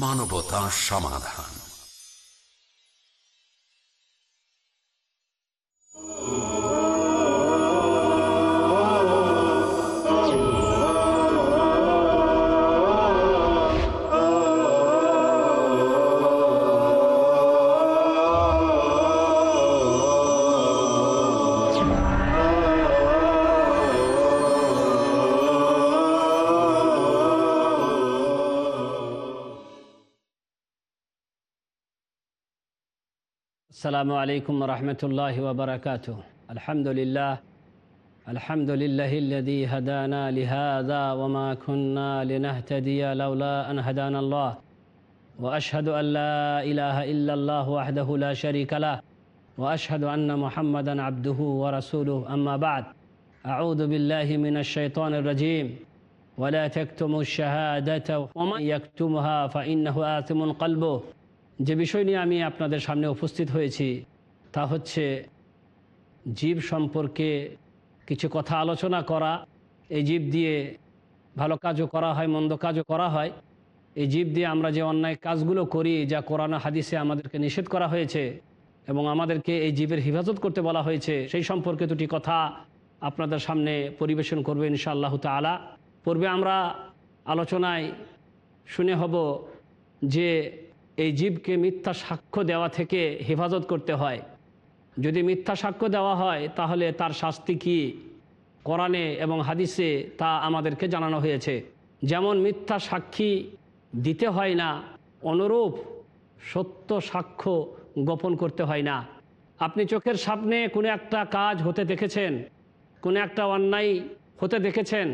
মানবতা সমাধান। السلام عليكم ورحمة الله وبركاته. الحمد لله الحمد لله الذي هدانا لهذا وما كنا لنهتدي لولا أن هدانا الله. وأشهد أن لا إله إلا الله وحده لا شريك له. وأشهد أن محمدا عبده ورسوله. أما بعد أعوذ بالله من الشيطان الرجيم. ولا تكتموا الشهادة ومن يكتمها فإنه آثم قلبه. যে বিষয় নিয়ে আমি আপনাদের সামনে উপস্থিত হয়েছি, তা হচ্ছে জীব সম্পর্কে কিছু কথা আলোচনা করা। এই জীব দিয়ে ভালো কাজও করা হয়, মন্দ কাজও করা হয়। এই জীব দিয়ে আমরা যে অন্যায় কাজগুলো করি, যা কোরআন হাদিসে আমাদেরকে নিষেধ করা হয়েছে এবং আমাদেরকে এই জীবের হেফাজত করতে বলা হয়েছে, সেই সম্পর্কে দুটি কথা আপনাদের সামনে পরিবেশন করবে ইনশাআল্লাহ তালা পূর্বে আমরা আলোচনায় শুনে হব যে এই জীবকে মিথ্যা সাক্ষ্য দেওয়া থেকে হেফাজত করতে হয়। যদি মিথ্যা সাক্ষ্য দেওয়া হয়, তাহলে তার শাস্তি কি? কোরআনে এবং হাদিসে তা আমাদেরকে জানানো হয়েছে। যেমন মিথ্যা সাক্ষী দিতে হয় না, অনুরূপ সত্য সাক্ষ্য গোপন করতে হয় না। আপনি চোখের সামনে কোনো একটা কাজ হতে দেখেছেন, কোনো একটা অন্যায় হতে দেখেছেন।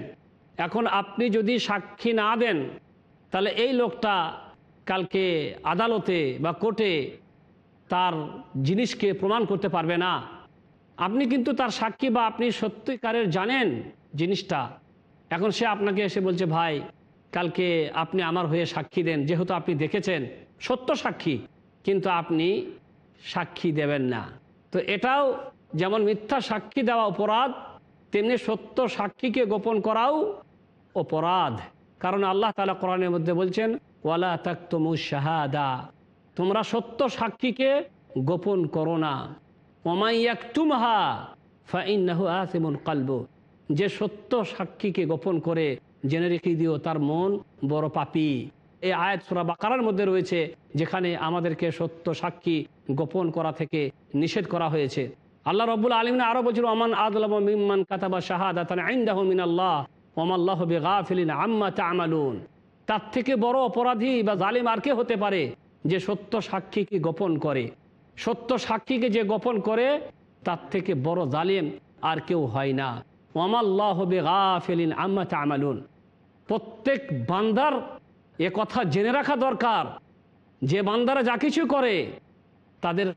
এখন আপনি যদি সাক্ষী না দেন, তাহলে এই লোকটা কালকে আদালতে বা কোর্টে তার জিনিসকে প্রমাণ করতে পারবে না। আপনি কিন্তু তার সাক্ষী বা আপনি সত্যিকারের জানেন জিনিসটা। এখন সে আপনাকে এসে বলছে, ভাই, কালকে আপনি আমার হয়ে সাক্ষী দেন। যেহেতু আপনি দেখেছেন, সত্য সাক্ষী, কিন্তু আপনি সাক্ষী দেবেন না। তো এটাও যেমন মিথ্যা সাক্ষী দেওয়া অপরাধ, তেমনি সত্য সাক্ষীকে গোপন করাও অপরাধ। কারণ আল্লাহ তালা কোরআনের মধ্যে বলছেন ওয়ালা তাকতমু শাহাদা। তোমরা সত্য সাক্ষীকে গোপন করো না। ওমাইয়াকতুমহা ফাইন্নাহু আসিমুন কালবু। যে সত্য সাক্ষীকে গোপন করে, জেনে রেখে দিও তার মন বড় পাপি। এই আয়াত সুরা বাকারার মধ্যে রয়েছে, যেখানে আমাদেরকে সত্য সাক্ষী গোপন করা থেকে নিষেধ করা হয়েছে। আল্লাহ রব্বুল আলমিন আরও বলছিল আমান আদলাম কাতাবা শাহাদাতান আইন্দাহু মিনাল্লাহ, ওমাল্লাহ বেগাফিলিন আম্মা তামালুন। তার থেকে বড় অপরাধী বা জালিম আর কে হতে পারে যে সত্য সাক্ষীকে গোপন করে? সত্য সাক্ষীকে যে গোপন করে, তার থেকে বড় জালিম আর কেউ হয় না। ওমাল্লাহ বেগাফিলিন আম্মা প্রত্যেক বান্দার এ কথা জেনে রাখা দরকার। যে বান্দারা যা কিছু করে, তাদের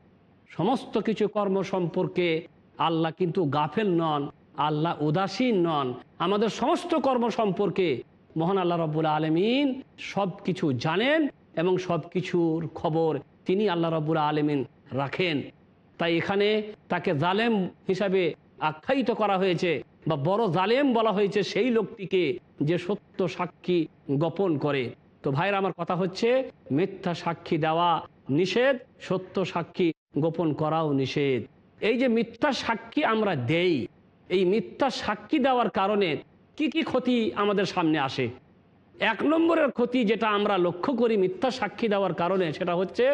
সমস্ত কিছু কর্ম সম্পর্কে আল্লাহ কিন্তু গাফেল নন, আল্লাহ উদাসীন নন। আমাদের সমস্ত কর্ম সম্পর্কে মহান আল্লাহ রব্বুল আলমিন সব কিছু জানেন এবং সব কিছুর খবর তিনি আল্লাহ রব্বুল আলমিন রাখেন। তাই এখানে তাকে জালেম হিসাবে আখ্যায়িত করা হয়েছে বা বড় জালেম বলা হয়েছে সেই লোকটিকে যে সত্য সাক্ষী গোপন করে। তো ভাইরা আমার কথা হচ্ছে, মিথ্যা সাক্ষী দেওয়া নিষেধ, সত্য সাক্ষী গোপন করাও নিষেধ। এই যে মিথ্যা সাক্ষী আমরা দেই, এই মিথ্যা সাক্ষী দেওয়ার কারণে কি কি ক্ষতি আমাদের সামনে আসে? এক নম্বরের ক্ষতি যেটা আমরা লক্ষ্য করি মিথ্যা সাক্ষী দেওয়ার কারণে সেটা হচ্ছে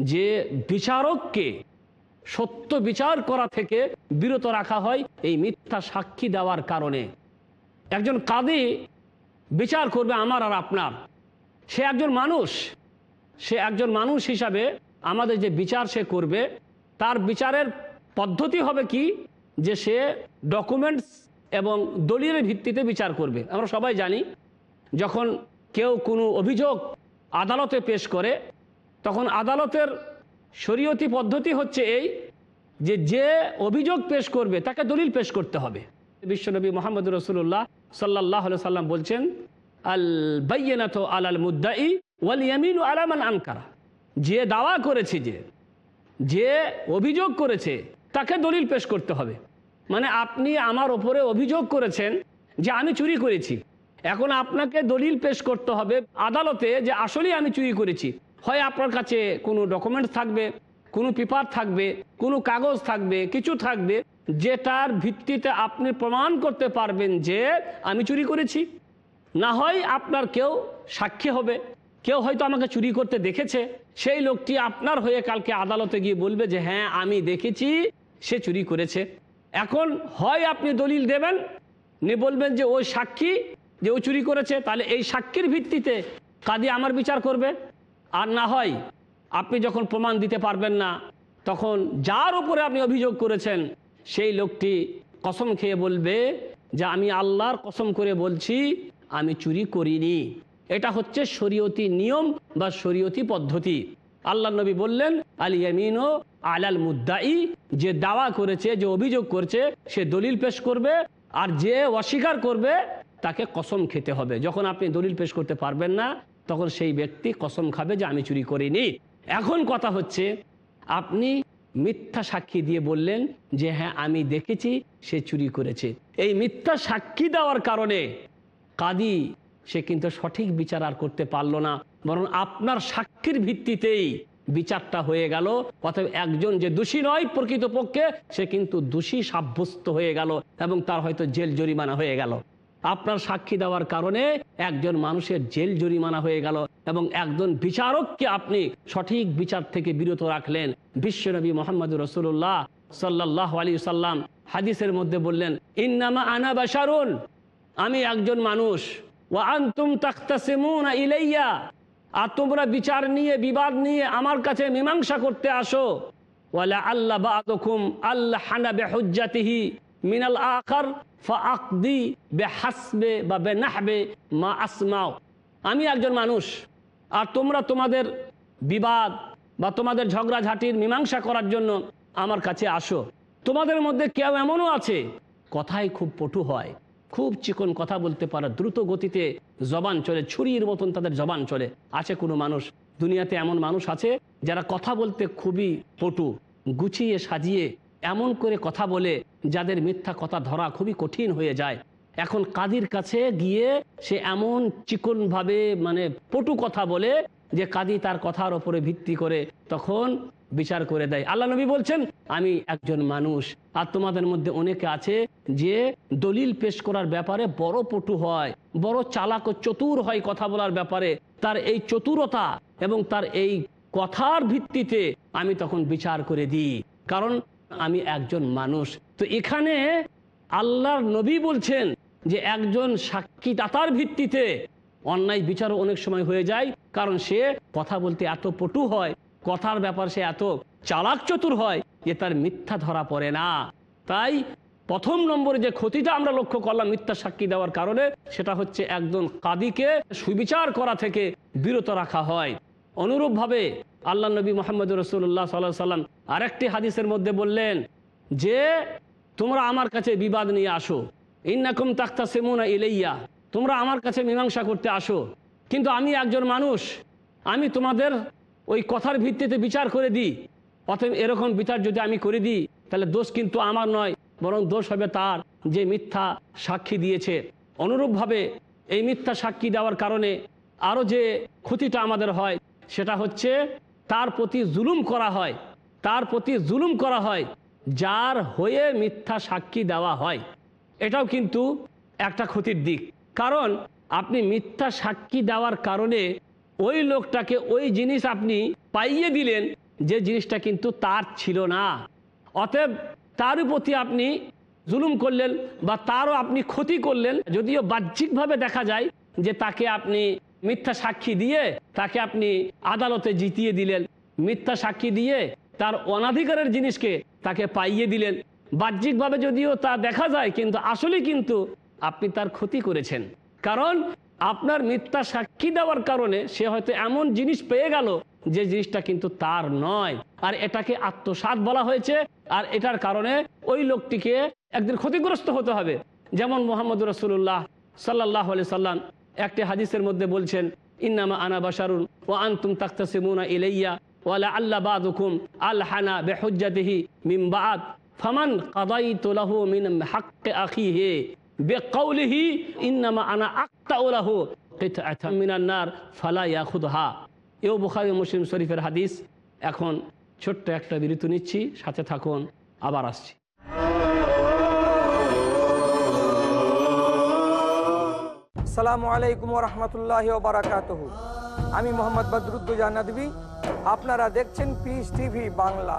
যে বিচারককে সত্য বিচার করা থেকে বিরত রাখা হয় এই মিথ্যা সাক্ষী দেওয়ার কারণে। একজন কাদি, বিচার করবে আমার আর আপনার। সে একজন মানুষ, সে একজন মানুষ হিসাবে আমাদের যে বিচার সে করবে, তার বিচারের পদ্ধতি হবে কি? যে সে ডকুমেন্টস এবং দলিলের ভিত্তিতে বিচার করবে। আমরা সবাই জানি, যখন কেউ কোনো অভিযোগ আদালতে পেশ করে, তখন আদালতের শরীয়তি পদ্ধতি হচ্ছে এই যে যে অভিযোগ পেশ করবে, তাকে দলিল পেশ করতে হবে। বিশ্বনবী মোহাম্মদ রসুল্লাহ সাল্লাহ সাল্লাম বলছেন, আল বাইনাত আল আল মুদ্দাই ওয়াল ইয়ামিন আলামান আনকারা। যে দাওয়া করেছে যে যে অভিযোগ করেছে, তাকে দলিল পেশ করতে হবে। মানে আপনি আমার ওপরে অভিযোগ করেছেন যে আমি চুরি করেছি। এখন আপনাকে দলিল পেশ করতে হবে আদালতে যে আসলেই আমি চুরি করেছি। হয় আপনার কাছে কোনো ডকুমেন্টস থাকবে, কোনো পেপার থাকবে, কোনো কাগজ থাকবে, কিছু থাকবে, যেটার ভিত্তিতে আপনি প্রমাণ করতে পারবেন যে আমি চুরি করেছি। না হয় আপনার কেউ সাক্ষী হবে, কেউ হয়তো আমাকে চুরি করতে দেখেছে। সেই লোকটি আপনার হয়ে কালকে আদালতে গিয়ে বলবে যে হ্যাঁ আমি দেখেছি, সে চুরি করেছে। এখন হয় আপনি দলিল দেবেন, নি বলবেন যে ওই সাক্ষী যে ও চুরি করেছে, তাহলে এই সাক্ষীর ভিত্তিতে কাদি আমার বিচার করবে। আর না হয় আপনি যখন প্রমাণ দিতে পারবেন না, তখন যার উপরে আপনি অভিযোগ করেছেন, সেই লোকটি কসম খেয়ে বলবে যে আমি আল্লাহর কসম করে বলছি, আমি চুরি করিনি। এটা হচ্ছে শরীয়তি নিয়ম বা শরীয়তি পদ্ধতি। আল্লাহ নবী বললেন, আল ইয়ামিনো আলাল মুদ্দাই যে দাওয়া করেছে, যে অভিযোগ করছে, সে দলিল পেশ করবে, আর যে অস্বীকার করবে, তাকে কসম খেতে হবে। যখন আপনি দলিল পেশ করতে পারবেন না, তখন সেই ব্যক্তি কসম খাবে যে, আমি চুরি করিনি। এখন কথা হচ্ছে, আপনি মিথ্যা সাক্ষী দিয়ে বললেন যে হ্যাঁ আমি দেখেছি, সে চুরি করেছে। এই মিথ্যা সাক্ষী দেওয়ার কারণে কাদি সে কিন্তু সঠিক বিচার আর করতে পারল না। বরং আপনার সাক্ষীর ভিত্তিতেই বিচারটা হয়ে গেল। অতএব একজন যে দোষী নয় প্রকৃতপক্ষে, সে কিন্তু দোষী সাব্যস্ত হয়ে গেল এবং তার হয়তো জেল জরিমানা হয়ে গেল। আপনার সাক্ষী দেওয়ার কারণে একজন মানুষের জেল জরিমানা হয়ে গেল এবং একজন বিচারককে আপনি সঠিক বিচার থেকে বিরত রাখলেন। বিশ্বনবী মোহাম্মদ রসুল্লাহ সাল্লাহ আলী সাল্লাম হাদিসের মধ্যে বললেন, ইন্নামা আনা বাসারুন আমি একজন মানুষ ও আন্তুম তাখতাসিমুনা ইলাইয়া আর তোমরা বিচার নিয়ে, বিবাদ নিয়ে আমার কাছে মীমাংসা করতে আসো। ওয়ালা আল্লাহ বাদুকুম আল্লাহ হানা বেহুজ্জাতিহি মিনাল আখার ফাকদি বেহাসবে বা বেনাহবে মা আসমাও আমি একজন মানুষ, আর তোমরা তোমাদের বিবাদ বা তোমাদের ঝগড়াঝাটির মীমাংসা করার জন্য আমার কাছে আসো। তোমাদের মধ্যে কেউ এমনও আছে? কথাই খুব পটু হয়। খুব চিকন কথা বলতে পারে, দ্রুত গতিতে জবান চলে, ছুরির মতন তাদের জবান চলে। আছে কোনো মানুষ? দুনিয়াতে এমন মানুষ আছে যারা কথা বলতে খুবই পটু, গুছিয়ে সাজিয়ে এমন করে কথা বলে যাদের মিথ্যা কথা ধরা খুবই কঠিন হয়ে যায়। এখন কাদির কাছে গিয়ে সে এমন চিকনভাবে মানে পটু কথা বলে যে কাদি তার কথার ওপরে ভিত্তি করে তখন বিচার করে দেয়। আল্লাহ নবী বলছেন, আমি একজন মানুষ আর তোমাদের মধ্যে অনেকে আছে যে দলিল পেশ করার ব্যাপারে বড় পটু হয়, বড় চালাক ও চতুর হয় কথা বলার ব্যাপারে। তার এই চতুরতা এবং তার এই কথার ভিত্তিতে আমি তখন বিচার করে দিই। কারণ আমি একজন মানুষ। তো এখানে আল্লাহর নবী বলছেন যে, একজন সাক্ষী দাতার ভিত্তিতে অন্যায় বিচারও অনেক সময় হয়ে যায়, কারণ সে কথা বলতে এত পটু হয় কথার ব্যাপার সে এত চালাক চতুর হয় যে তার মিথ্যা ধরা পড়ে না। তাই প্রথম নম্বরে যে ক্ষতিটা আমরা লক্ষ্য করলাম মিথ্যা সাক্ষী দেওয়ার কারণে, সেটা হচ্ছে একজন কাদিকে সুবিচার করা থেকে বিরত রাখা হয়। অনুরূপভাবে আল্লাহ নবী মোহাম্মদ রসুল্লাহ সাল্লাহ সাল্লাম আরেকটি হাদিসের মধ্যে বললেন যে, তোমরা আমার কাছে বিবাদ নিয়ে আসো। ইন্নাকুম তাক্তা সেমুনা ইলাইয়া। তোমরা আমার কাছে মীমাংসা করতে আসো। কিন্তু আমি একজন মানুষ। আমি তোমাদের ওই কথার ভিত্তিতে বিচার করে দিই। অতএব এরকম বিচার যদি আমি করে দিই, তাহলে দোষ কিন্তু আমার নয়, বরং দোষ হবে তার যে মিথ্যা সাক্ষী দিয়েছে। অনুরূপভাবে এই মিথ্যা সাক্ষী দেওয়ার কারণে আরও যে ক্ষতিটা আমাদের হয়, সেটা হচ্ছে তার প্রতি জুলুম করা হয়। তার প্রতি জুলুম করা হয়, যার হয়ে মিথ্যা সাক্ষী দেওয়া হয়। এটাও কিন্তু একটা ক্ষতির দিক। কারণ আপনি মিথ্যা সাক্ষী দেওয়ার কারণে ওই লোকটাকে ওই জিনিস আপনি পাইয়ে দিলেন, যে জিনিসটা কিন্তু তার ছিল না। অতএব তার প্রতি আপনি জুলুম করলেন বা তারও আপনি ক্ষতি করলেন, যদিও বাহ্যিকভাবে দেখা যায় যে তাকে আপনি মিথ্যা সাক্ষী দিয়ে তাকে আপনি আদালতে জিতিয়ে দিলেন। মিথ্যা সাক্ষী দিয়ে তার অনাধিকারের জিনিসকে তাকে পাইয়ে দিলেন। বাহ্যিকভাবে যদিও তা দেখা যায়, কিন্তু আসলে কিন্তু আপনি তার ক্ষতি করেছেন। কারণ আপনার মিথ্যা সাক্ষী দেওয়ার কারণে সে হয়তো এমন জিনিস পেয়ে গেল যে জিনিসটা কিন্তু তার নয়। আর এটাকে আত্মসাত বলা হয়েছে। আর এটার কারণে ওই লোকটিকে একদিন ক্ষতিগ্রস্ত হতে হবে। যেমন মোহাম্মদ রসুল্লাহ সাল্লাহ আলি সাল্লাম একটি হাদিসের মধ্যে বলছেন, ইন্নামা আনা বাসারুন ও আন্তুম তাক্তাসিমুনা ইলাইয়া ওয়ালা আল্লাহ বাদুকুম আল হানা বেহুজ্জাতিহি মিম বাদ। ফামান কাদাইতু লাহু মিন হাক্কি আখিহি। বেকাউলিহি ইন্নামা আনা আক্তাউলাহু কিতআতাম মিনান নার ফালা ইয়াখুদহা। এও বুখারী মুসলিম শরীফের হাদিস। এখন ছোট্ট একটা বিরতি নিচ্ছি, সাথে থাকুন, আবার আসছি। সালামু আলাইকুম রহমতুল্লাহ বারাকাতহু। আমি মোহাম্মদ বদরুদ্দোজা নদী আপনারা দেখছেন পিস টিভি বাংলা।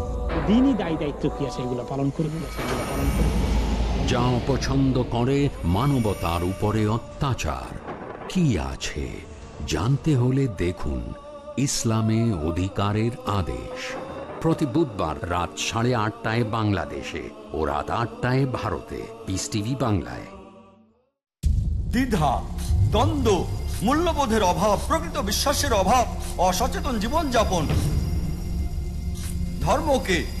দিনই দায় দায়িত্ব কি আছে? এগুলো পালন করব সেগুলো পালন করব যা অপছন্দ করে মানবতার উপরে অত্যাচার। কি আছে? জানতে হলে দেখুন ইসলামে অধিকারের আদেশ। প্রতি বুধবার রাত সাড়ে আটটায় বাংলাদেশে ও রাত আটটায় ভারতে। পিস টিভি বাংলায়। দ্বিধা দ্বন্দ্ব মূল্যবোধের অভাব প্রকৃত বিশ্বাসের অভাব অসচেতন জীবনযাপন। ধর্মকে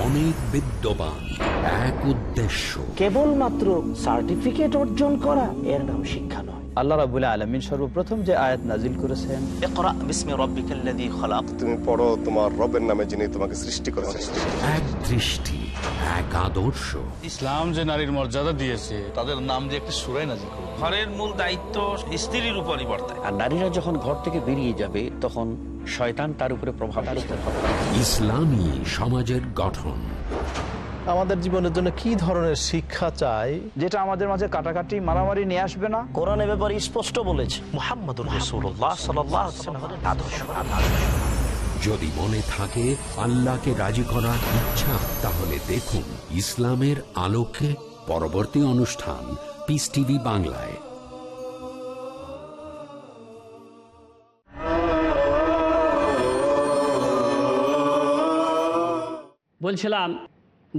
অনেক বিদ্যমান। এক উদ্দেশ্য। কেবলমাত্র সার্টিফিকেট অর্জন করা এর নাম শিক্ষা নয়। আল্লাহ রাবুল্লাহ আলমিন সর্বপ্রথম যে আয়াত নাজিল করেছেন ইকরা বিসমি রাব্বিকাল্লাযী খালাক। তুমি পড়ো তোমার রবের নামে যিনি তোমাকে সৃষ্টি করেছেন। এক দৃষ্টি এক আদর্শ। ইসলাম যে নারীর মর্যাদা দিয়েছে তাদের নাম দিয়ে একটি সুরাই নাজিল করো। ঘরের মূল দায়িত্ব স্ত্রীর উপরই বর্তায়। আর নারীরা যখন ঘর থেকে বেরিয়ে যাবে তখন শয়তান তার উপরে প্রভাব ইসলামী সমাজের গঠন। আমাদের জীবনের জন্য কি ধরনের শিক্ষা চাই? যেটা আমাদের মাঝে কাটাকাটি মারামারি নিয়ে আসবে না। কোরআনের ব্যাপারে স্পষ্ট বলেছে। মুহাম্মদুর রাসূলুল্লাহ সাল্লাল্লাহু আলাইহি আদর্শ। যদি মনে থাকে আল্লাহকে রাজি করার ইচ্ছা তাহলে দেখুন ইসলামের আলোকে পরবর্তী অনুষ্ঠান পিস টিভি বাংলায়। বলছিলাম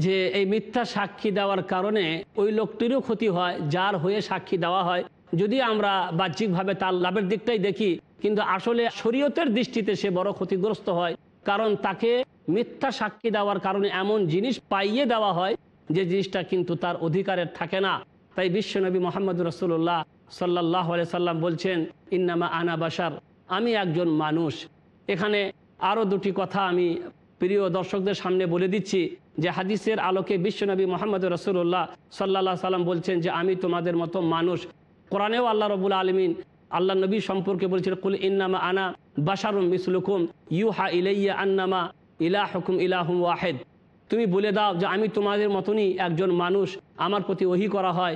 যে এই মিথ্যা সাক্ষী দেওয়ার কারণে ওই লোকটিরও ক্ষতি হয়, যার হয়ে সাক্ষী দেওয়া হয়। যদি আমরা বাহ্যিকভাবে তার লাভের দিকটাই দেখি, কিন্তু আসলে শরীয়তের দৃষ্টিতে সে বড় ক্ষতিগ্রস্ত হয়, কারণ তাকে মিথ্যা সাক্ষী দেওয়ার কারণে এমন জিনিস পাইয়ে দেওয়া হয়, যে জিনিসটা কিন্তু তার অধিকারের থাকে না। তাই বিশ্বনবী মোহাম্মদ রসুল্লাহ সাল্লাহ সাল্লাম বলছেন, ইন্নামা আনা বাসার আমি একজন মানুষ। এখানে আরও দুটি কথা আমি প্রিয় দর্শকদের সামনে বলে দিচ্ছি যে হাদিসের আলোকে বিশ্বনবী মোহাম্মদ রসুল্লাহ সাল্লাহ সাল্লাম বলছেন যে আমি তোমাদের মতো মানুষ। কোরআনেও আল্লাহ রবুল আলমিন আল্লাহ নবী সম্পর্কে বলছেন, কুল ইন্নামা আনা বাসারুম মিসলুকুম ইউহা ইলাইয়া আন্নামা ইলাহ হুকুম ইলাহুম ওয়াহেদ। তুমি বলে দাও যে আমি তোমাদের মতনই একজন মানুষ, আমার প্রতি ওহি করা হয়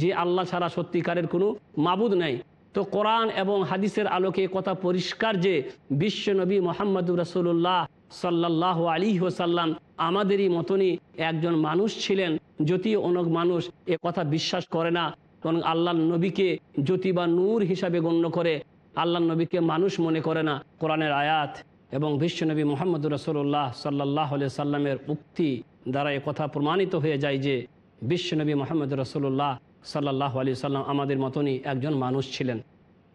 যে আল্লাহ ছাড়া সত্যিকারের কোনো মাবুদ নাই। তো কোরআন এবং হাদিসের আলোকে কথা পরিষ্কার যে বিশ্বনবী মোহাম্মদুর রসুল্লাহ সাল্লাহ আলী ওসাল্লাম আমাদেরই মতনই একজন মানুষ ছিলেন যদিও অনেক মানুষ, এ কথা বিশ্বাস করে না। এবং আল্লাহ নবীকে জ্যোতি বা নূর হিসাবে গণ্য করে আল্লাহ নবীকে মানুষ মনে করে না। কোরআনের আয়াত এবং বিশ্বনবী মোহাম্মদ রসুল্লাহ সাল্লাহ সাল্লামের উক্তি দ্বারা এ কথা প্রমাণিত হয়ে যায় যে বিশ্বনবী মোহাম্মদ রসুল্লাহ সাল্লাহ আলি সাল্লাম আমাদের মতনই একজন মানুষ ছিলেন।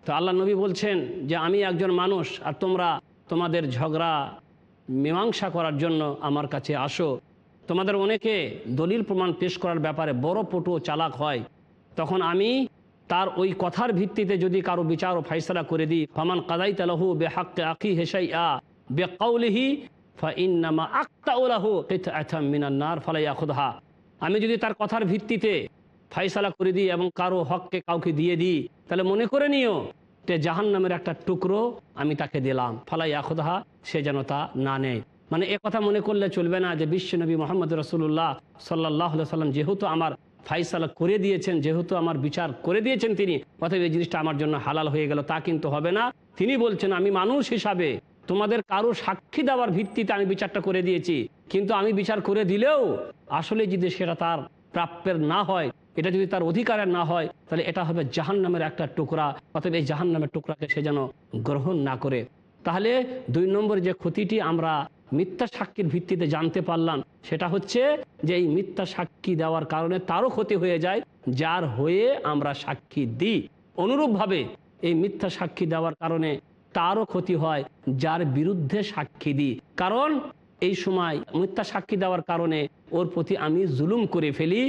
তো আল্লাহ নবী বলছেন যে, আমি একজন মানুষ আর তোমরা তোমাদের ঝগড়া মীমাংসা করার জন্য আমার কাছে আসো। তোমাদের অনেকে দলিল প্রমাণ পেশ করার ব্যাপারে বড় পটু চালাক হয়। তখন আমি তার ওই কথার ভিত্তিতে যদি কারও বিচার ও ফাইসলা করে দিই, ফমান কাদাই তালাহু বে হাক্কে আকি হেসাই আ বে কাউলিহি ফাইন্নামা আক্তাউলাহু মিনান্নার ফালাইয়া খুদহা আমি যদি তার কথার ভিত্তিতে ফাইসালা করে দিই এবং কারও হককে কাউকে দিয়ে দিই, তাহলে মনে করে নিও জাহান নামের একটা টুকরো আমি তাকে দিলাম। ফালাই আখুদাহা সে যেন তা না নেয়। মানে এ কথা মনে করলে চলবে না যে বিশ্ব বিশ্বনবী মোহাম্মদ রসুল্লাহ সাল্লাহ সাল্লাম যেহেতু আমার ফাইসালা করে দিয়েছেন, যেহেতু আমার বিচার করে দিয়েছেন তিনি, অতএব এই জিনিসটা আমার জন্য হালাল হয়ে গেল, তা কিন্তু হবে না। তিনি বলছেন, আমি মানুষ হিসাবে তোমাদের কারও সাক্ষী দেওয়ার ভিত্তিতে আমি বিচারটা করে দিয়েছি। কিন্তু আমি বিচার করে দিলেও আসলে যদি সেটা তার প্রাপ্যের না হয় এটা যদি তার অধিকারের না হয়, তাহলে এটা হবে জাহান নামের একটা টুকরা, অতএব এই জাহান নামের টুকরাকে সে যেন গ্রহণ না করে। তাহলে দুই নম্বর যে ক্ষতিটি আমরা মিথ্যা সাক্ষীর ভিত্তিতে জানতে পারলাম, সেটা হচ্ছে যে এই মিথ্যা সাক্ষী দেওয়ার কারণে তারও ক্ষতি হয়ে যায়, যার হয়ে আমরা সাক্ষী দিই। অনুরূপভাবে এই মিথ্যা সাক্ষী দেওয়ার কারণে তারও ক্ষতি হয়, যার বিরুদ্ধে সাক্ষী দিই। কারণ এই সময় মিথ্যা সাক্ষী দেওয়ার কারণে ওর প্রতি আমি জুলুম করে ফেলি,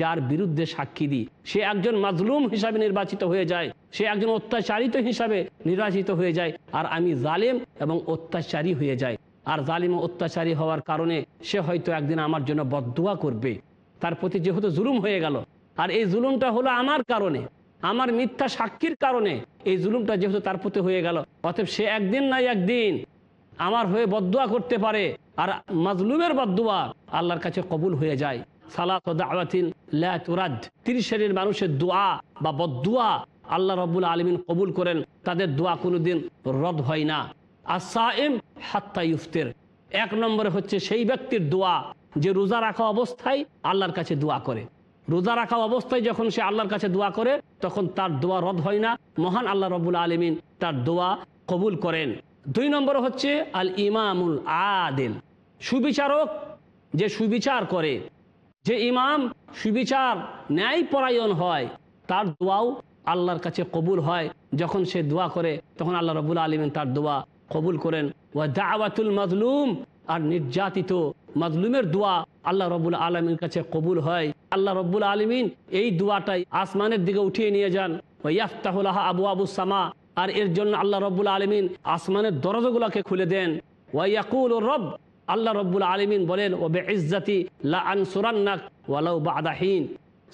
যার বিরুদ্ধে সাক্ষী দিই। সে একজন মাজলুম হিসাবে নির্বাচিত হয়ে যায়, সে একজন অত্যাচারিত হিসাবে নির্বাচিত হয়ে যায়, আর আমি জালেম এবং অত্যাচারী হয়ে যায় আর জালিম অত্যাচারী হওয়ার কারণে সে হয়তো একদিন আমার জন্য বদুয়া করবে। তার প্রতি যেহেতু জুলুম হয়ে গেল, আর এই জুলুমটা হলো আমার কারণে, আমার মিথ্যা সাক্ষীর কারণে এই জুলুমটা যেহেতু তার প্রতি হয়ে গেল, অতএব সে একদিন নাই একদিন আমার হয়ে বদুয়া করতে পারে। আর মাজলুমের বদুয়া আল্লাহর কাছে কবুল হয়ে যায়। সালাত তিরিশ শ্রেণির মানুষের দোয়া বা বদুয়া আল্লাহ রব্বুল আলমিন কবুল করেন, তাদের দোয়া কোনোদিন রদ হয় না। আর সাইম হাত্তা ইফতের এক নম্বরে হচ্ছে সেই ব্যক্তির দোয়া যে রোজা রাখা অবস্থায় আল্লাহর কাছে দোয়া করে। রোজা রাখা অবস্থায় যখন সে আল্লাহর কাছে দোয়া করে, তখন তার দোয়া রদ হয় না। মহান আল্লাহ রবুল আলমিন তার দোয়া কবুল করেন। দুই নম্বর হচ্ছে আল ইমামুল আদেল। সুবিচারক যে সুবিচার করে, যে ইমাম সুবিচার ন্যায় পরায়ণ হয়, তার দোয়াও আল্লাহর কাছে কবুল হয়। যখন সে দোয়া করে, তখন আল্লাহ রবুল আলমিন তার দোয়া কবুল করেন। ওয়া দাওয়াতুল মাজলুম, আর নির্যাতিত মাজলুমের দোয়া আল্লাহ রবুল আলমীর কাছে কবুল হয়। আল্লাহ রব্বুল আলমিন এই দোয়াটাই আসমানের দিকে উঠিয়ে নিয়ে যান। ওয়াফতাহুল্লাহ আবু আবু সামা, আর এর জন্য আল্লাহ রব্বুল আলমিন আসমানের দরজাগুলোকে খুলে দেন। ওয়াইয়াকুল রব আল্লাহ রব্বুল আলমিন বলেন ও বে ইজ্জাতি লা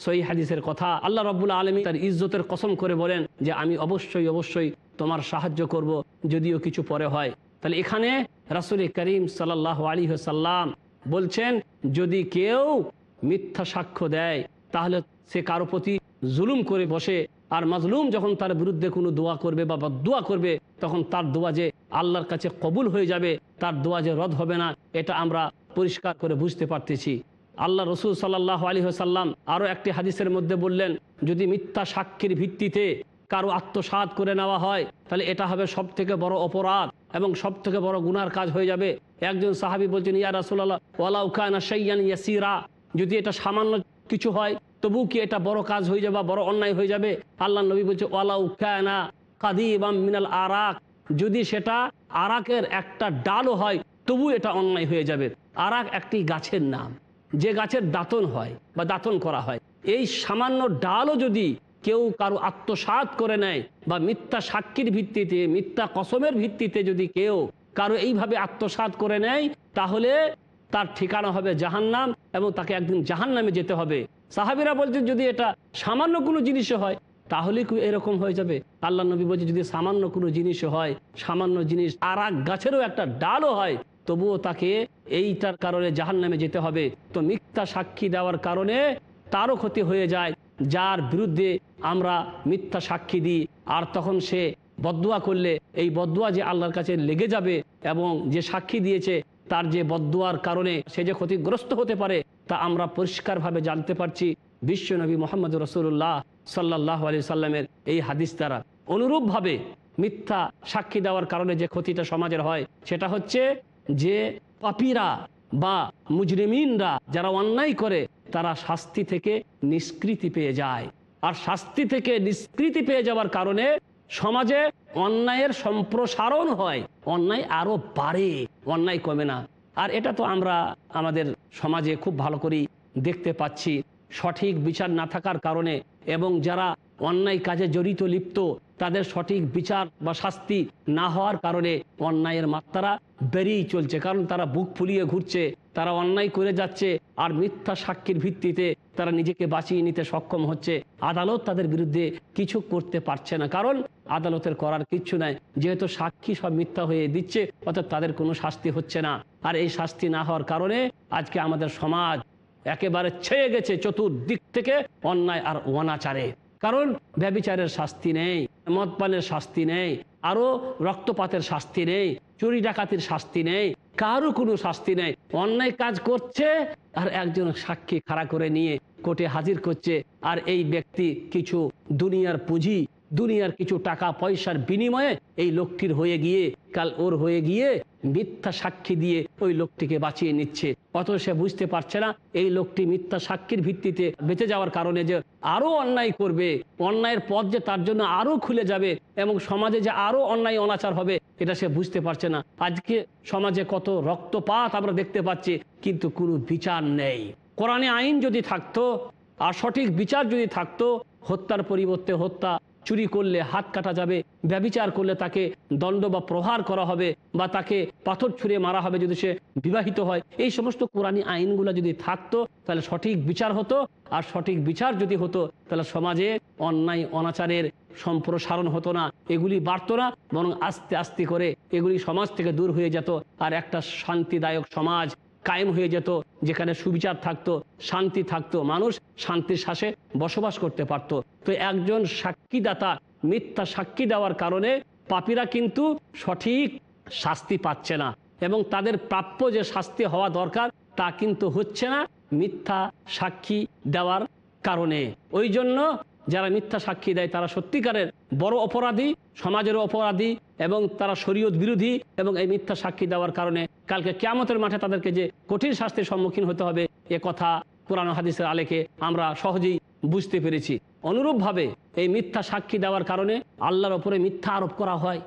সই হাদিসের কথা আল্লাহ রব্বুল আলমী তার ইজ্জতের কসম করে বলেন যে, আমি অবশ্যই অবশ্যই তোমার সাহায্য করব, যদিও কিছু পরে হয়। তাহলে এখানে রাসুল করিম সাল্লাহ আলী সাল্লাম বলছেন, যদি কেউ মিথ্যা সাক্ষ্য দেয়, তাহলে সে কারও প্রতি জুলুম করে বসে। আর মাজলুম যখন তার বিরুদ্ধে কোনো দোয়া করবে বা দোয়া করবে তখন তার দোয়া যে আল্লাহর কাছে কবুল হয়ে যাবে, তার দোয়া যে রদ হবে না, এটা আমরা পরিষ্কার করে বুঝতে পারতেছি। আল্লাহ রসুল সাল্লাহ আলী সাল্লাম আরও একটি হাদিসের মধ্যে বললেন, যদি মিথ্যা সাক্ষীর ভিত্তিতে কারও আত্মসাত করে নেওয়া হয়, তাহলে এটা হবে সব থেকে বড় অপরাধ এবং সব থেকে বড় গুনার কাজ হয়ে যাবে। একজন সাহাবি বলছেন, ইয়া রাসুল্লাহ ওয়ালাউকানা যদি এটা সামান্য কিছু হয়, তবু কি এটা বড় কাজ হয়ে যাবে বড় অন্যায় হয়ে যাবে? আল্লাহ নবী বলছে ওয়ালাউকানা কাদিবাম মিনাল আরাক। যদি সেটা আরাকের একটা ডালও হয়, তবু এটা অন্যায় হয়ে যাবে। আরাক একটি গাছের নাম। যে গাছের দাতন হয় বা দাতন করা হয়। এই সামান্য ডালও যদি কেউ কারও আত্মসাত করে নেয় বা মিথ্যা সাক্ষীর ভিত্তিতে, মিথ্যা কসমের ভিত্তিতে যদি কেউ কারও এইভাবে আত্মসাত করে নেয়, তাহলে তার ঠিকানা হবে জাহান্নাম এবং তাকে একদিন জাহান্নামে যেতে হবে। সাহাবিরা বলছেন, যদি এটা সামান্য কোনো জিনিস হয় তাহলে কি এরকম হয়ে যাবে? আল্লাহ নবী বলছে, যদি সামান্য কোনো জিনিস হয়, সামান্য জিনিস আর গাছেরও একটা ডালও হয়, তবুও তাকে এইটার কারণে জাহান নামে যেতে হবে। তো মিথ্যা সাক্ষী দেওয়ার কারণে তারও ক্ষতি হয়ে যায়। যার বিরুদ্ধে আমরা মিথ্যা সাক্ষী দিই, আর তখন সে বদুয়া করলে, এই বদুয়া যে আল্লাহর কাছে লেগে যাবে এবং যে সাক্ষী দিয়েছে, তার যে বদুয়ার কারণে সে যে ক্ষতিগ্রস্ত হতে পারে, তা আমরা পরিষ্কারভাবে জানতে পারছি। বিশ্ব নবী মোহাম্মদ রসুল্লাহ সাল্লাহ আলি সাল্লামের এই হাদিস দ্বারা অনুরূপভাবে মিথ্যা সাক্ষী দেওয়ার কারণে যে ক্ষতিটা সমাজের হয়, সেটা হচ্ছে যে পাপিরা বা মুজরিমিনরা যারা অন্যায় করে, তারা শাস্তি থেকে নিষ্কৃতি পেয়ে যায়। আর শাস্তি থেকে নিষ্কৃতি পেয়ে যাওয়ার কারণে সমাজে অন্যায়ের সম্প্রসারণ হয়। অন্যায় আরও বাড়ে, অন্যায় কমে না। আর এটা তো আমরা আমাদের সমাজে খুব ভালো করেই দেখতে পাচ্ছি। সঠিক বিচার না থাকার কারণে এবং যারা অন্যায় কাজে জড়িত, লিপ্ত, তাদের সঠিক বিচার বা শাস্তি না হওয়ার কারণে অন্যায়ের মাত্রা বেড়েই চলছে। কারণ তারা বুক ফুলিয়ে ঘুরছে, তারা অন্যায় করে যাচ্ছে আর মিথ্যা সাক্ষীর ভিত্তিতে তারা নিজেকে বাঁচিয়ে নিতে সক্ষম হচ্ছে। আদালত তাদের বিরুদ্ধে কিছু করতে পারছে না। কারণ আদালতের করার কিচ্ছু নাই। যেহেতু সাক্ষী সব মিথ্যা হয়ে দিচ্ছে, অর্থাৎ তাদের কোনো শাস্তি হচ্ছে না। আর এই শাস্তি না হওয়ার কারণে আজকে আমাদের সমাজ একেবারে ছেয়ে গেছে চতুর্দিক থেকে অন্যায় আর অনাচারে। কারণ ব্যবিচারের শাস্তি নেই মদপানের শাস্তি নেই, আরও রক্তপাতের শাস্তি নেই, চুরি ডাকাতির শাস্তি নেই, কারও কোনো শাস্তি নেই। অন্যায় কাজ করছে আর একজন সাক্ষী খাড়া করে নিয়ে কোর্টে হাজির করছে। আর এই ব্যক্তি কিছু দুনিয়ার পুঁজি দুনিয়ার কিছু টাকা পয়সার বিনিময়ে এই লোকটির হয়ে গিয়ে, কাল ওর হয়ে গিয়ে মিথ্যা সাক্ষী দিয়ে ওই লোকটিকে বাঁচিয়ে নিচ্ছে। অত সে বুঝতে পারছে না, এই লোকটি মিথ্যা সাক্ষীর ভিত্তিতে বেঁচে যাওয়ার কারণে যে আরও অন্যায় করবে, অন্যায়ের পথ যে তার জন্য আরও খুলে যাবে এবং সমাজে যে আরও অন্যায় অনাচার হবে, এটা সে বুঝতে পারছে না। আজকে সমাজে কত রক্তপাত আমরা দেখতে পাচ্ছি, কিন্তু কোনো বিচার নেই। কোরআনে আইন যদি থাকতো, আর সঠিক বিচার যদি থাকতো, হত্যার পরিবর্তে হত্যা চুরি করলে হাত কাটা যাবে ব্যবিচার করলে তাকে দণ্ড বা প্রহার করা হবে বা তাকে পাথর ছুঁড়ে মারা হবে যদি সে বিবাহিত হয়। এই সমস্ত কোরআনী আইনগুলো যদি থাকতো, তাহলে সঠিক বিচার হতো। আর সঠিক বিচার যদি হতো, তাহলে সমাজে অন্যায়, অনাচারের সম্প্রসারণ হতো না। এগুলি বাড়তো না, বরং আস্তে আস্তে করে এগুলি সমাজ থেকে দূর হয়ে যেত। আর একটা শান্তিদায়ক সমাজ কায়েম হয়ে যেত, যেখানে সুবিচার থাকতো, শান্তি থাকতো, মানুষ শান্তির শ্বাসে বসবাস করতে পারত। তো একজন সাক্ষীদাতা মিথ্যা সাক্ষী দেওয়ার কারণে পাপীরা কিন্তু সঠিক শাস্তি পাচ্ছে না এবং তাদের প্রাপ্য যে শাস্তি হওয়া দরকার তা কিন্তু হচ্ছে না মিথ্যা সাক্ষী দেওয়ার কারণে। ওই জন্য যারা মিথ্যা সাক্ষী দেয়, তারা সত্যিকারের বড় অপরাধী সমাজের অপরাধী এবং তারা শরীয়ত বিরোধী এবং এই মিথ্যা সাক্ষী দেওয়ার কারণে কালকে কেয়ামতের মাঠে তাদেরকে যে কঠিন শাস্তির সম্মুখীন হতে হবে, এ কথা কোরআন হাদিসের আলেকে আমরা সহজেই বুঝতে পেরেছি। অনুরূপভাবে এই মিথ্যা সাক্ষী দেওয়ার কারণে আল্লাহর ওপরে মিথ্যা আরোপ করা হয়,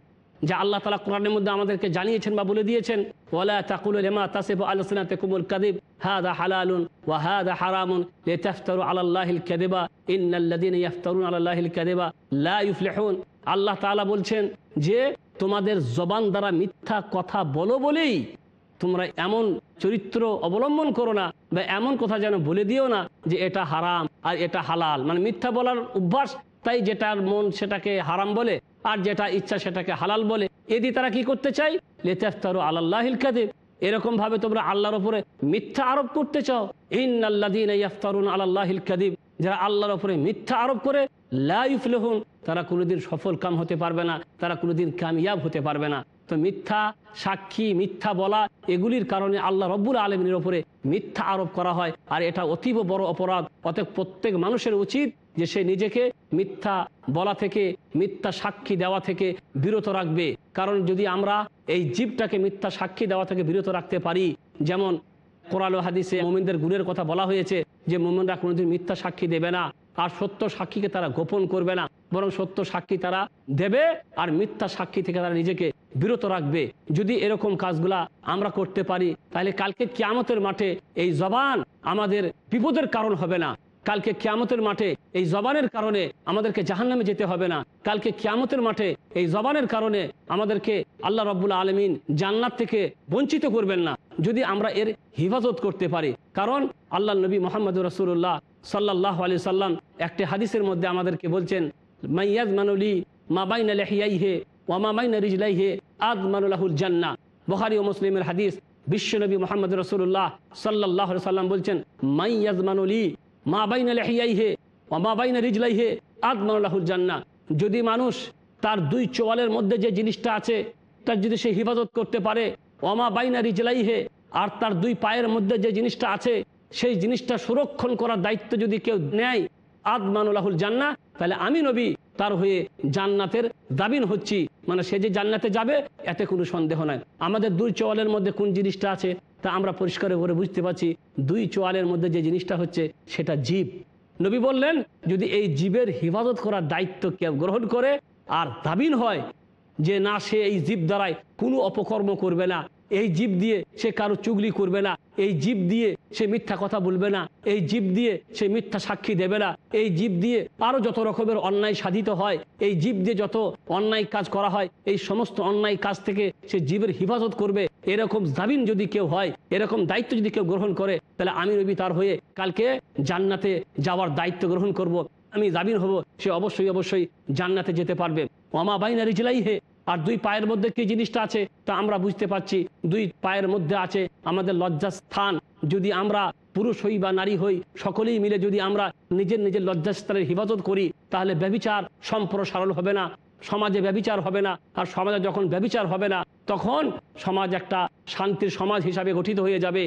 যা আল্লাহ তালা কোরআনের মধ্যে আমাদেরকে জানিয়েছেন বা বলে দিয়েছেন, ওয়ালা তাকুল লেমা তাসিফ আলোচনাতে কুমুল কাদিব হাদা হালালুন ওয়া হাদা হারামুন লিতাফতারু আলাল্লাহিল কাদিবা ইন্নাল্লাযীনা ইয়াফতারুন আলাল্লাহিল কাদিবা লা ইউফলিহুন। আল্লাহ তাআলা বলছেন যে, তোমাদের জবান দ্বারা মিথ্যা কথা বলো বলেই তোমরা এমন চরিত্র অবলম্বন করো না বা এমন কথা যেন বলে দিও না যে এটা হারাম আর এটা হালাল। মানে মিথ্যা বলার অভ্যাস, তাই যেটার মন সেটাকে হারাম বলে আর যেটা ইচ্ছা সেটাকে হালাল বলে। এদি তারা কি করতে চাই লেতাফতারু আল্লাহিল কাদিব এরকম ভাবে তোমরা আল্লাহর উপরে মিথ্যা আরোপ করতে চাও। ইন আল্লাদিন ইয়াফতারুন আল্লাহিল কাদিব যারা আল্লাহর উপরে মিথ্যা আরোপ করে লাইফলেহুন তারা কোনোদিন সফল কাম হতে পারবে না, তারা কোনোদিন কামিয়াব হতে পারবে না। তো মিথ্যা সাক্ষী, মিথ্যা বলা, এগুলির কারণে আল্লাহ রব্বুল আলমিনের ওপরে মিথ্যা আরোপ করা হয়। আর এটা অতীব বড় অপরাধ। অতএব প্রত্যেক মানুষের উচিত যে সে নিজেকে মিথ্যা বলা থেকে, মিথ্যা সাক্ষী দেওয়া থেকে বিরত রাখবে। কারণ যদি আমরা এই জীবটাকে মিথ্যা সাক্ষী দেওয়া থেকে বিরত রাখতে পারি, যেমন কোরআন ও হাদিসে মোমিনদের গুণের কথা বলা হয়েছে যে মোমিনরা কোনোদিন মিথ্যা সাক্ষী দেবে না, আর সত্য সাক্ষীকে তারা গোপন করবে না, বরং সত্য সাক্ষী তারা দেবে আর মিথ্যা সাক্ষী থেকে তারা নিজেকে বিরত রাখবে। যদি এরকম কাজগুলা আমরা করতে পারি, তাহলে কালকে কিয়ামতের মাঠে এই জবান আমাদের বিপদের কারণ হবে না। কালকে কিয়ামতের মাঠে এই জবানের কারণে আমাদেরকে জাহান্নামে যেতে হবে না। কালকে কিয়ামতের মাঠে এই জবানের কারণে আমাদেরকে আল্লাহ রব্বুল আলমিন জান্নাত থেকে বঞ্চিত করবেন না, যদি আমরা এর হিফাজত করতে পারি। কারণ আল্লাহ নবী মোহাম্মদ রসুল্লাহ সাল্লাহ আলি সাল্লাম একটি হাদিসের মধ্যে আমাদেরকে বলছেন মাইয়াজ মানুলি মা বাইনা লেহিয়াই হে ওয়ামা মাইনা রিজলাই হে আদ মানুলাহুল জান্না বখারি ও মুসলিমের হাদিস বিশ্বনবী মোহাম্মদ রসুল্লাহ সাল্লাহ সাল্লাম বলছেন মাইয়াজ মানুলি মা বাইনা লেহিয়াই হে মা বাইনা রিজলাই হে আদমানুল্লাহুল জান্না যদি মানুষ তার দুই চোয়ালের মধ্যে যে জিনিসটা আছে, তার যদি সে হিফাজত করতে পারে অমা বাইনা রিজলাই হে আর তার দুই পায়ের মধ্যে যে জিনিসটা আছে, সেই জিনিসটা সুরক্ষণ করার দায়িত্ব যদি কেউ নেয় আদমানুল্লাহুল জান্না তাহলে আমি নবী, তার হয়ে জান্নাতের দাবিন হচ্ছি। মানে সে যে জান্নাতে যাবে, এতে কোনো সন্দেহ নাই। আমাদের দুই চোয়ালের মধ্যে কোন জিনিসটা আছে, তা আমরা পরিষ্কার করে বুঝতে পারছি। দুই চোয়ালের মধ্যে যে জিনিসটা হচ্ছে, সেটা জীব। নবী বললেন, যদি এই জীবের হিফাজত করার দায়িত্ব কেউ গ্রহণ করে, আর দাবিন হয়, যে না সে এই জীব দ্বারাই কোনো অপকর্ম করবে না এই জীব দিয়ে সে কারও চুগলি করবে না। এই জীব দিয়ে সে মিথ্যা কথা বলবে না। এই জীব দিয়ে সে মিথ্যা সাক্ষী দেবে না। এই জীব দিয়ে আরও যত রকমের অন্যায় সাধিত হয়, এই জীব দিয়ে যত অন্যায় কাজ করা হয়, এই সমস্ত অন্যায় কাজ থেকে সে জীবের হিফাজত করবে। এরকম জামিন যদি কেউ হয়, এরকম দায়িত্ব যদি কেউ গ্রহণ করে, তাহলে আমি রবি তার হয়ে কালকে জান্নাতে যাওয়ার দায়িত্ব গ্রহণ করব। আমি জামিন হব, সে অবশ্যই অবশ্যই জান্নাতে যেতে পারবে। অমা বাইনারি জেলাই হে আর দুই পায়ের মধ্যে কি জিনিসটা আছে? তা আমরা বুঝতে পারছি। দুই পায়ের মধ্যে আছে আমাদের লজ্জাস্থান। যদি আমরা পুরুষ হই বা নারী হই, সকলেই মিলে যদি আমরা নিজের নিজের লজ্জাস্থানের হিফাজত করি, তাহলে ব্যবিচার সম্প্রসারণ হবে না। সমাজে ব্যবিচার হবে না। আর সমাজে যখন ব্যবিচার হবে না তখন সমাজ একটা শান্তির সমাজ হিসাবে গঠিত হয়ে যাবে।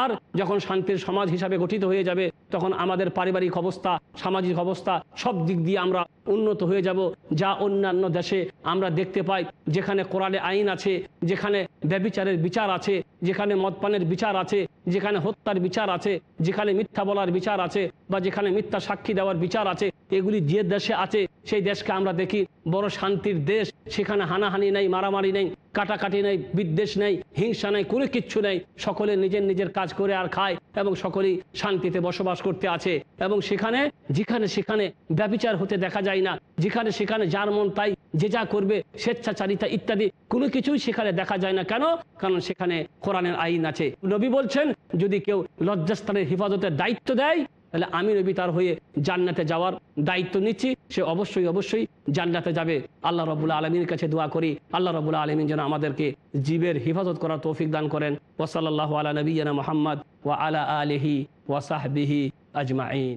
আর যখন শান্তির সমাজ হিসাবে গঠিত হয়ে যাবে, তখন আমাদের পারিবারিক অবস্থা, সামাজিক অবস্থা সব দিক দিয়ে আমরা উন্নত হয়ে যাব। যা অন্যান্য দেশে আমরা দেখতে পাই, যেখানে কোরআনে আইন আছে, যেখানে ব্যবিচারের বিচার আছে, যেখানে মদপানের বিচার আছে, যেখানে হত্যার বিচার আছে, যেখানে মিথ্যা বলার বিচার আছে, বা যেখানে মিথ্যা সাক্ষী দেওয়ার বিচার আছে, এগুলি যে দেশে আছে, সেই দেশকে আমরা দেখি। বড় শান্তির দেশ, সেখানে হানাহানি নেই, মারামারি নেই, কাটাকাটি নেই, বিদ্বেষ নেই, হিংসা নেই, কোনো কিচ্ছু নেই। সকলে নিজের নিজের কাজ করে আর খায় এবং সকলেই শান্তিতে বসবাস করতে আছে। এবং সেখানে, যেখানে সেখানে ব্যবিচার হতে দেখা যায় না। যেখানে সেখানে যার মন তাই, যে যা করবে, স্বেচ্ছাচারিতা ইত্যাদি, কোনো কিছুই সেখানে দেখা যায় না। কেন? কারণ সেখানে কোরআনের আইন আছে। নবী বলছেন, যদি কেউ লজ্জাস্থানের হেফাজতের দায়িত্ব দেয় তাহলে আমি নবী তার হয়ে জান্নাতে যাওয়ার দায়িত্ব নিচ্ছি। সে অবশ্যই অবশ্যই জান্নাতে যাবে। আল্লাহ রবুল্লা আলমীর কাছে দোয়া করি। আল্লাহ রবুল্লা আলমিন যেন আমাদেরকে জীবের হিফাজত করার তৌফিক দান করেন। ওসলাল্লাহ আলা নবীনা মোহাম্মদ ও আলা আলহি ওয়াসাহবিহি আজমাইন।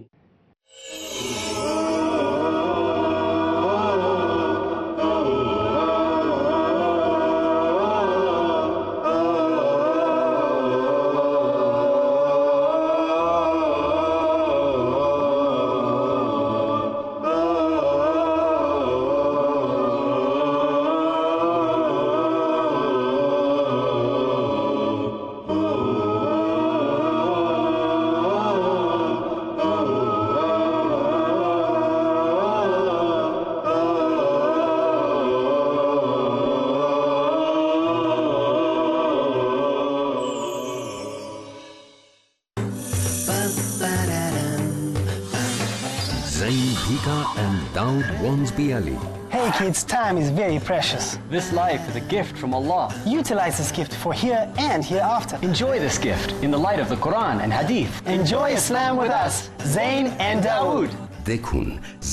Daud Wansby Ali. Hey kids, time is very precious. This life is a gift from Allah. Utilize this gift for here and hereafter. Enjoy this gift in the light of the Quran and Hadith. Enjoy Islam with us, Zain and Dawood. দেখুন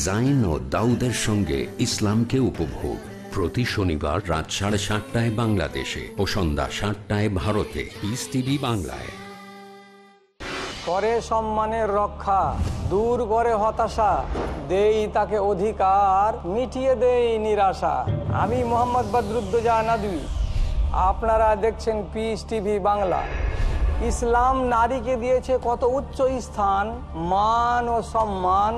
জাইন ও দাউদের সঙ্গে ইসলামকে উপভোগ প্রতি শনিবার রাত সাড়ে সাতটায় বাংলাদেশে ও সন্ধ্যা সাতটায় ভারতে টিভি বাংলায় করে সম্মানের রক্ষা দূর করে হতাশা, দেই তাকে অধিকার, মিটিয়ে দেই নিরাশা। আমি মোহাম্মদ বদরুদ্দোজা আপনারা দেখছেন পিস টিভি বাংলা। ইসলাম নারীকে দিয়েছে কত উচ্চ স্থান, মান ও সম্মান,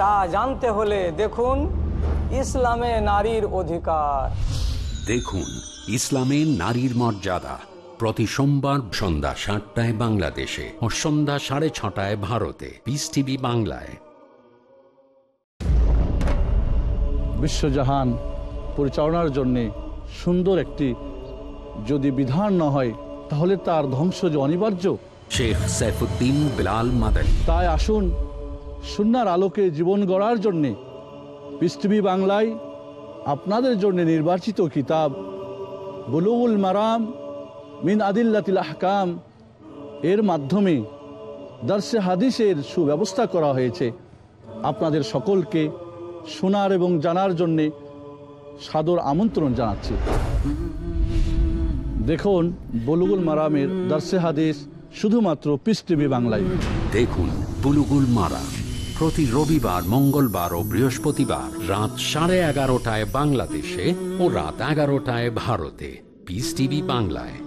তা জানতে হলে দেখুন ইসলামে নারীর অধিকার। দেখুন ইসলামে নারীর মর্যাদা। প্রতি সোমবার সন্ধ্যা সাতটায় বাংলাদেশে ও সন্ধ্যা সাড়ে ছটায় ভারতে। পিস টিভি বাংলায়। বিশ্বজাহান পরিচালনার জন্যে সুন্দর একটি যদি বিধান না হয় তাহলে তার ধ্বংস যে অনিবার্য। শেখ সাইফুদ্দিন বিলাল মাদানী। তাই আসুন সুনার আলোকে জীবন গড়ার জন্যে পৃথিবী বাংলায় আপনাদের জন্য নির্বাচিত কিতাব বুলুগুল মারাম মিন আদিল্লাতিল আহকাম, এর মাধ্যমে দার্সে হাদিসের সুব্যবস্থা করা হয়েছে। আপনাদের সকলকে শোনার এবং জানার জন্যে সাদর আমন্ত্রণ জানাচ্ছি। দেখুন, বলুগুল মারামের দার্সে হাদিস শুধুমাত্র পিস টিভি বাংলায়। দেখুন বুলুগুল মারা প্রতি রবিবার, মঙ্গলবার ও বৃহস্পতিবার রাত সাড়ে এগারোটায় বাংলাদেশে ও রাত এগারোটায় ভারতে। পিস টিভি বাংলায়।